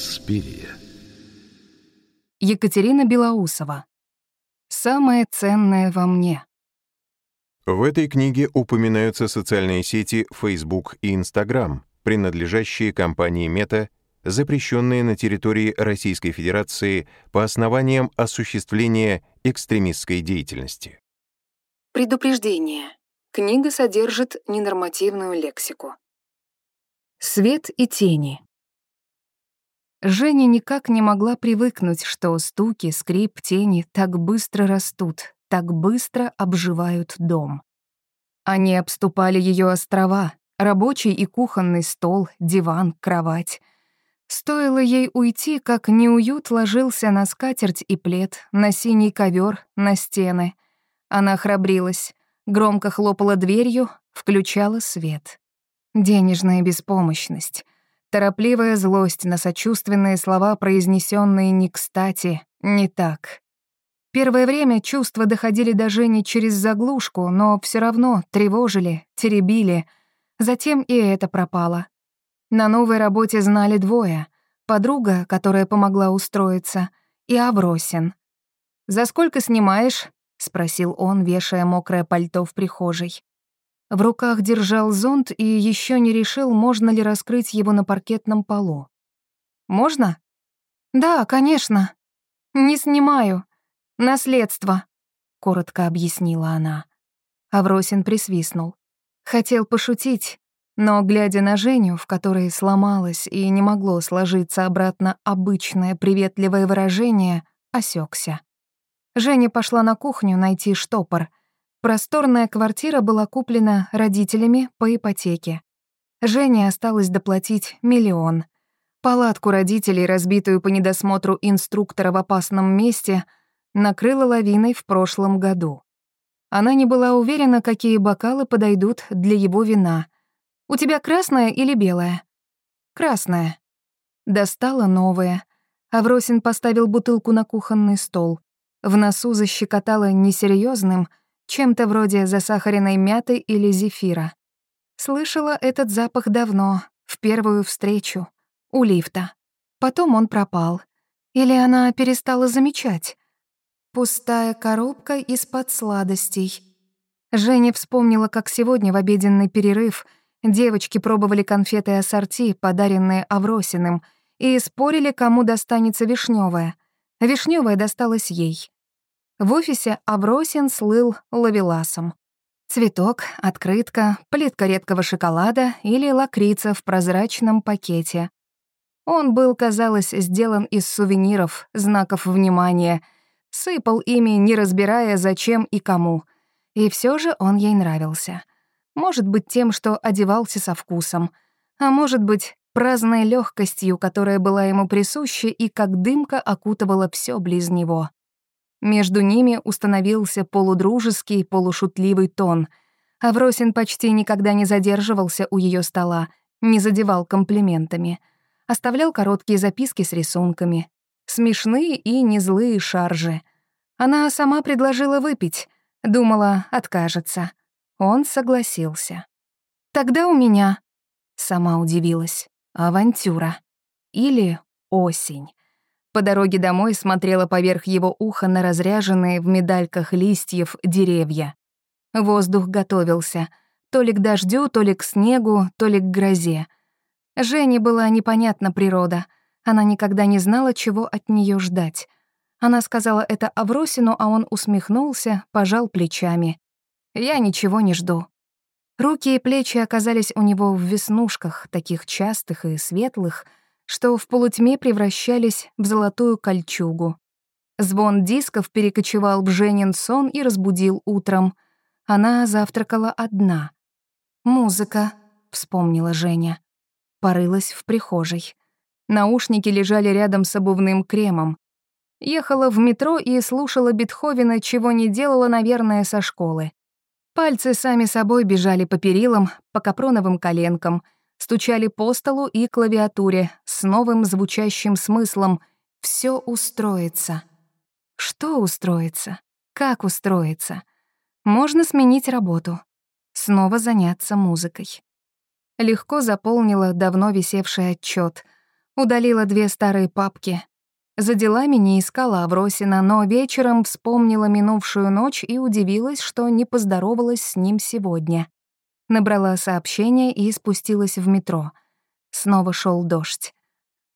Инспирия. Екатерина Белоусова. «Самое ценное во мне». В этой книге упоминаются социальные сети Facebook и Instagram, принадлежащие компании Meta, запрещенные на территории Российской Федерации по основаниям осуществления экстремистской деятельности. Предупреждение. Книга содержит ненормативную лексику. Свет и тени. Женя никак не могла привыкнуть, что стуки, скрип, тени так быстро растут, так быстро обживают дом. Они обступали ее острова, рабочий и кухонный стол, диван, кровать. Стоило ей уйти, как неуют ложился на скатерть и плед, на синий ковер, на стены. Она храбрилась, громко хлопала дверью, включала свет. Денежная беспомощность, торопливая злость на сочувственные слова, произнесенные не кстати, не так. Первое время чувства доходили до Жени через заглушку, но все равно тревожили, теребили. Затем и это пропало. На новой работе знали двое. Подруга, которая помогла устроиться, и Авросин. «За сколько снимаешь?» — спросил он, вешая мокрое пальто в прихожей. В руках держал зонт и еще не решил, можно ли раскрыть его на паркетном полу. «Можно?» «Да, конечно. Не снимаю. Наследство», — коротко объяснила она. Авросин присвистнул. Хотел пошутить, но, глядя на Женю, в которой сломалось и не могло сложиться обратно обычное приветливое выражение, осекся. Женя пошла на кухню найти штопор — Просторная квартира была куплена родителями по ипотеке. Жене осталось доплатить миллион. Палатку родителей, разбитую по недосмотру инструктора в опасном месте, накрыла лавиной в прошлом году. Она не была уверена, какие бокалы подойдут для его вина. «У тебя красное или белое?» «Красное». Достала новое. Авросин поставил бутылку на кухонный стол. В носу защекотало несерьезным, чем-то вроде засахаренной мяты или зефира. Слышала этот запах давно, в первую встречу, у лифта. Потом он пропал. Или она перестала замечать. Пустая коробка из-под сладостей. Женя вспомнила, как сегодня в обеденный перерыв девочки пробовали конфеты ассорти, подаренные Авросиным, и спорили, кому достанется вишневая. Вишневая досталась ей. В офисе Авросин слыл лавеласом. Цветок, открытка, плитка редкого шоколада или лакрица в прозрачном пакете. Он был, казалось, сделан из сувениров, знаков внимания, сыпал ими, не разбирая, зачем и кому. И все же он ей нравился. Может быть, тем, что одевался со вкусом, а может быть, праздной легкостью, которая была ему присуща и как дымка окутывала все близ него. Между ними установился полудружеский, полушутливый тон. Авросин почти никогда не задерживался у ее стола, не задевал комплиментами. Оставлял короткие записки с рисунками. Смешные и незлые шаржи. Она сама предложила выпить. Думала, откажется. Он согласился. «Тогда у меня...» Сама удивилась. «Авантюра. Или осень». По дороге домой смотрела поверх его уха на разряженные в медальках листьев деревья. Воздух готовился. То ли к дождю, то ли к снегу, то ли к грозе. Жене была непонятна природа. Она никогда не знала, чего от нее ждать. Она сказала это Авросину, а он усмехнулся, пожал плечами. «Я ничего не жду». Руки и плечи оказались у него в веснушках, таких частых и светлых, что в полутьме превращались в золотую кольчугу. Звон дисков перекочевал в Женин сон и разбудил утром. Она завтракала одна. «Музыка», — вспомнила Женя. Порылась в прихожей. Наушники лежали рядом с обувным кремом. Ехала в метро и слушала Бетховена, чего не делала, наверное, со школы. Пальцы сами собой бежали по перилам, по капроновым коленкам — стучали по столу и клавиатуре с новым звучащим смыслом «Всё устроится». Что устроится? Как устроится? Можно сменить работу. Снова заняться музыкой. Легко заполнила давно висевший отчет. Удалила две старые папки. За делами не искала Авросина, но вечером вспомнила минувшую ночь и удивилась, что не поздоровалась с ним сегодня. Набрала сообщение и спустилась в метро. Снова шел дождь.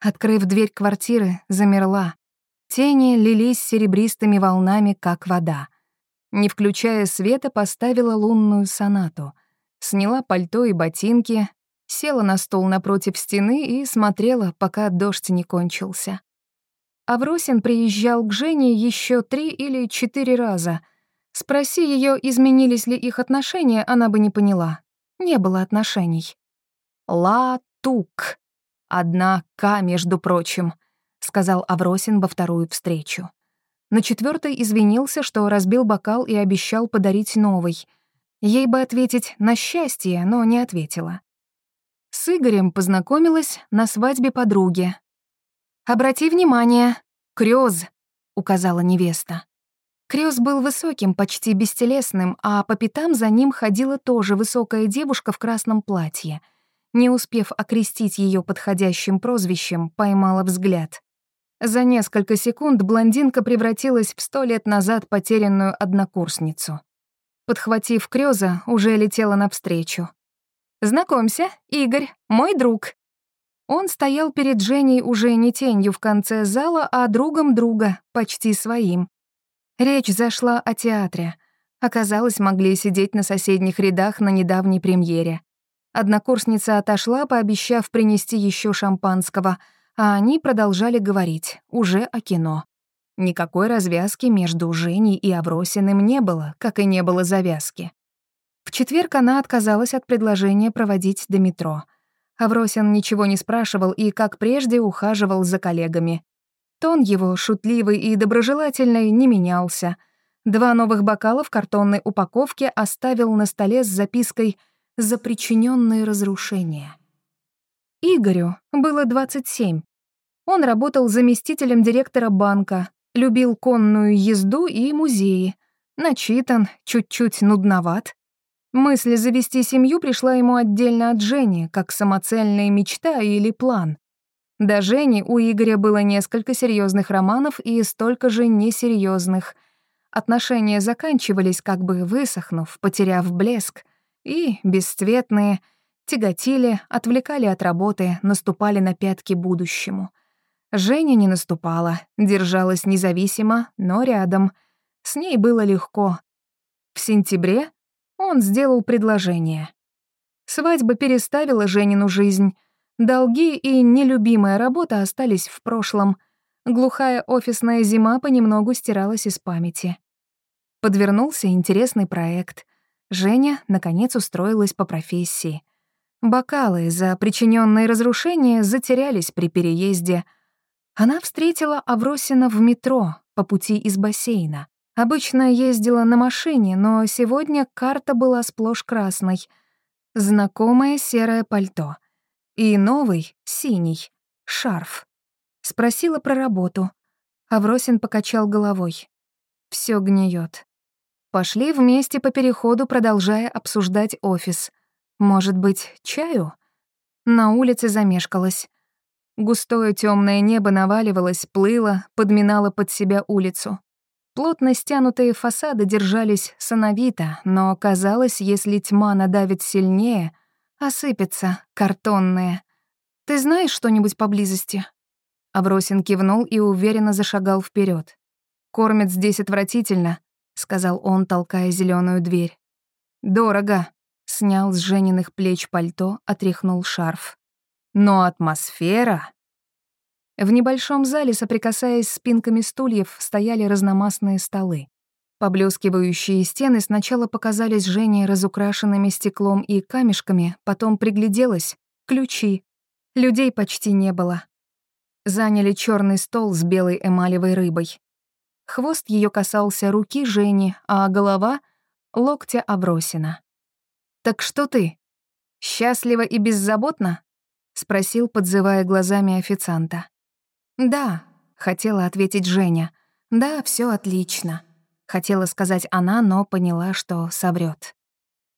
Открыв дверь квартиры, замерла. Тени лились серебристыми волнами, как вода. Не включая света, поставила лунную сонату. Сняла пальто и ботинки, села на стол напротив стены и смотрела, пока дождь не кончился. Авросин приезжал к Жене еще три или четыре раза. Спроси ее, изменились ли их отношения, она бы не поняла. Не было отношений. Ла-тук. Одна К, между прочим, сказал Авросин во вторую встречу. На четвертой извинился, что разбил бокал и обещал подарить новый. Ей бы ответить «на счастье», но не ответила. С Игорем познакомилась на свадьбе подруги. «Обрати внимание, Крёз», — указала невеста. Крёз был высоким, почти бестелесным, а по пятам за ним ходила тоже высокая девушка в красном платье. Не успев окрестить ее подходящим прозвищем, поймала взгляд. За несколько секунд блондинка превратилась в сто лет назад потерянную однокурсницу. Подхватив Крёза, уже летела навстречу. «Знакомься, Игорь, мой друг». Он стоял перед Женей уже не тенью в конце зала, а другом друга, почти своим. Речь зашла о театре. Оказалось, могли сидеть на соседних рядах на недавней премьере. Однокурсница отошла, пообещав принести еще шампанского, а они продолжали говорить, уже о кино. Никакой развязки между Женей и Авросиным не было, как и не было завязки. В четверг она отказалась от предложения проводить до метро. Авросин ничего не спрашивал и, как прежде, ухаживал за коллегами. Тон его, шутливый и доброжелательный, не менялся. Два новых бокала в картонной упаковке оставил на столе с запиской «За причиненные разрушения». Игорю было 27. Он работал заместителем директора банка, любил конную езду и музеи. Начитан, чуть-чуть нудноват. Мысль завести семью пришла ему отдельно от Жени, как самоцельная мечта или план. До Жени у Игоря было несколько серьезных романов и столько же несерьезных. Отношения заканчивались, как бы высохнув, потеряв блеск, и, бесцветные, тяготили, отвлекали от работы, наступали на пятки будущему. Женя не наступала, держалась независимо, но рядом. С ней было легко. В сентябре он сделал предложение. Свадьба переставила Женину жизнь. Долги и нелюбимая работа остались в прошлом. Глухая офисная зима понемногу стиралась из памяти. Подвернулся интересный проект. Женя, наконец, устроилась по профессии. Бокалы за причиненные разрушения затерялись при переезде. Она встретила Авросина в метро по пути из бассейна. Обычно ездила на машине, но сегодня карта была сплошь красной. Знакомое серое пальто. И новый, синий, шарф. Спросила про работу. Авросин покачал головой. Всё гниет. Пошли вместе по переходу, продолжая обсуждать офис. Может быть, чаю? На улице замешкалась. Густое темное небо наваливалось, плыло, подминало под себя улицу. Плотно стянутые фасады держались сановито, но казалось, если тьма надавит сильнее, осыпется картонные. «Ты знаешь что-нибудь поблизости?» Абросин кивнул и уверенно зашагал вперед. «Кормят здесь отвратительно», — сказал он, толкая зеленую дверь. «Дорого», — снял с Жениных плеч пальто, отряхнул шарф. «Но атмосфера...» В небольшом зале, соприкасаясь спинками стульев, стояли разномастные столы. Поблескивающие стены сначала показались Жене разукрашенными стеклом и камешками, потом пригляделась — ключи. Людей почти не было. Заняли черный стол с белой эмалевой рыбой. Хвост ее касался руки Жени, а голова — локтя Авросина. «Так что ты? Счастлива и беззаботна?» — спросил, подзывая глазами официанта. «Да», — хотела ответить Женя. «Да, все отлично». Хотела сказать она, но поняла, что соврет.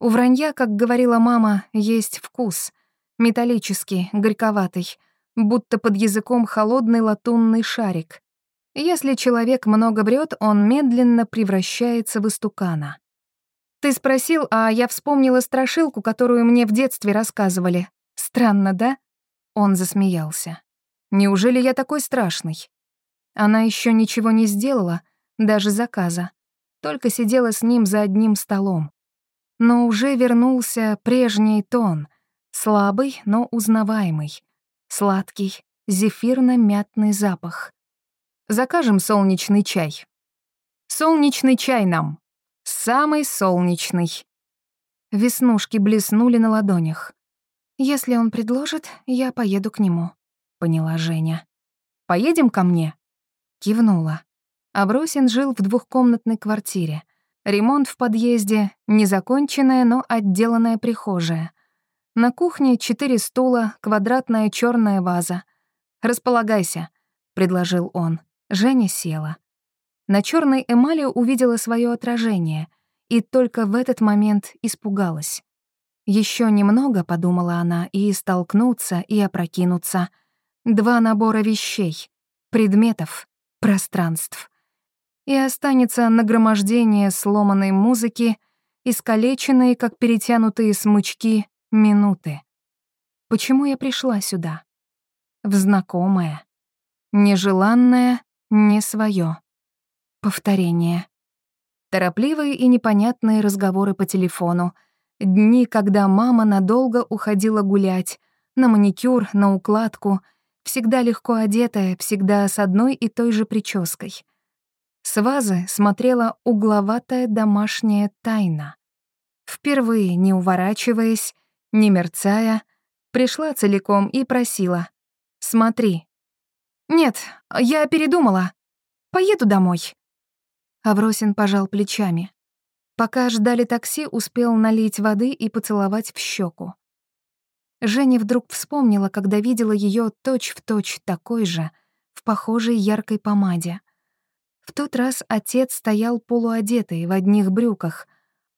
У вранья, как говорила мама, есть вкус. Металлический, горьковатый. будто под языком холодный латунный шарик. Если человек много врет, он медленно превращается в истукана. Ты спросил, а я вспомнила страшилку, которую мне в детстве рассказывали. Странно, да? Он засмеялся. Неужели я такой страшный? Она еще ничего не сделала, даже заказа. Только сидела с ним за одним столом. Но уже вернулся прежний тон, слабый, но узнаваемый, сладкий, зефирно-мятный запах. Закажем солнечный чай. Солнечный чай нам. Самый солнечный. Веснушки блеснули на ладонях. Если он предложит, я поеду к нему, поняла Женя. Поедем ко мне? Кивнула. Абросин жил в двухкомнатной квартире. Ремонт в подъезде, незаконченная, но отделанная прихожая. На кухне четыре стула, квадратная черная ваза. «Располагайся», — предложил он. Женя села. На черной эмали увидела свое отражение и только в этот момент испугалась. Еще немного, подумала она, и столкнуться, и опрокинуться. Два набора вещей, предметов, пространств и останется нагромождение сломанной музыки, искалеченные, как перетянутые смычки, минуты. Почему я пришла сюда? В знакомое. Нежеланное, не свое. Повторение. Торопливые и непонятные разговоры по телефону. Дни, когда мама надолго уходила гулять, на маникюр, на укладку, всегда легко одетая, всегда с одной и той же прической — с вазы смотрела угловатая домашняя тайна. Впервые, не уворачиваясь, не мерцая, пришла целиком и просила «Смотри». «Нет, я передумала. Поеду домой». Авросин пожал плечами. Пока ждали такси, успел налить воды и поцеловать в щеку. Женя вдруг вспомнила, когда видела ее точь-в-точь такой же, в похожей яркой помаде — в тот раз отец стоял полуодетый в одних брюках,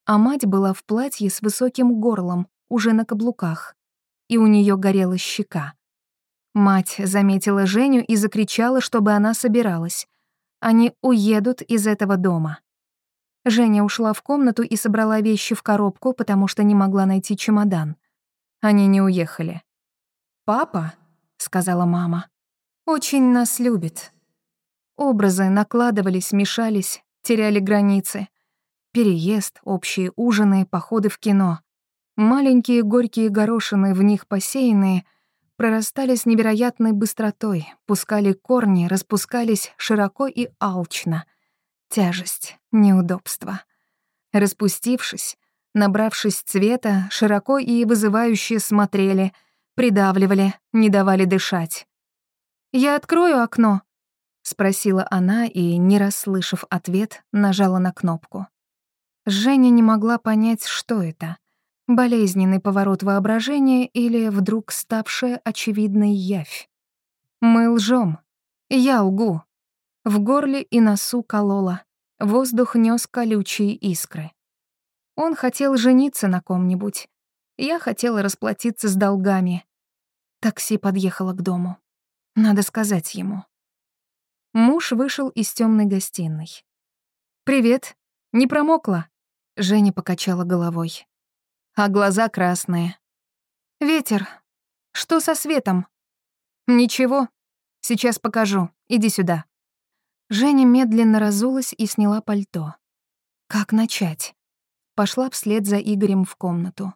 а мать была в платье с высоким горлом, уже на каблуках, и у нее горела щека. Мать заметила Женю и закричала, чтобы она собиралась. Они уедут из этого дома. Женя ушла в комнату и собрала вещи в коробку, потому что не могла найти чемодан. Они не уехали. «Папа», — сказала мама, — «очень нас любит». Образы накладывались, мешались, теряли границы. Переезд, общие ужины, походы в кино. Маленькие горькие горошины, в них посеянные, прорастали с невероятной быстротой, пускали корни, распускались широко и алчно. Тяжесть, неудобство. Распустившись, набравшись цвета, широко и вызывающе смотрели, придавливали, не давали дышать. «Я открою окно», — спросила она и, не расслышав ответ, нажала на кнопку. Женя не могла понять, что это — болезненный поворот воображения или вдруг ставшая очевидной явь. Мы лжем. Я лгу. В горле и носу колола. Воздух нёс колючие искры. Он хотел жениться на ком-нибудь. Я хотела расплатиться с долгами. Такси подъехало к дому. Надо сказать ему. Муж вышел из темной гостиной. «Привет. Не промокла?» Женя покачала головой. А глаза красные. «Ветер. Что со светом?» «Ничего. Сейчас покажу. Иди сюда». Женя медленно разулась и сняла пальто. Как начать? Пошла вслед за Игорем в комнату.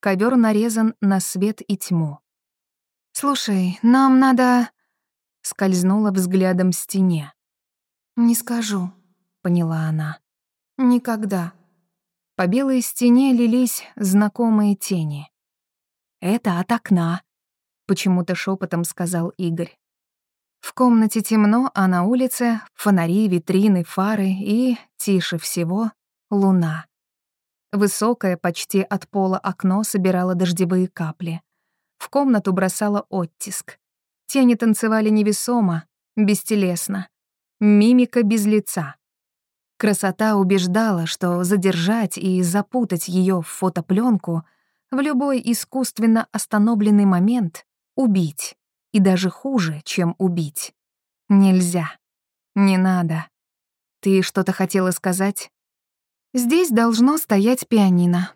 Ковер нарезан на свет и тьму. «Слушай, нам надо...» скользнула взглядом стене. «Не скажу», — поняла она. «Никогда». По белой стене лились знакомые тени. «Это от окна», — почему-то шепотом сказал Игорь. В комнате темно, а на улице фонари, витрины, фары и, тише всего, луна. Высокое, почти от пола окно собирало дождевые капли. В комнату бросало оттиск. Тени танцевали невесомо, бестелесно. Мимика без лица. Красота убеждала, что задержать и запутать ее в фотопленку в любой искусственно остановленный момент — убить. и даже хуже, чем убить. Нельзя. Не надо. Ты что-то хотела сказать? Здесь должно стоять пианино.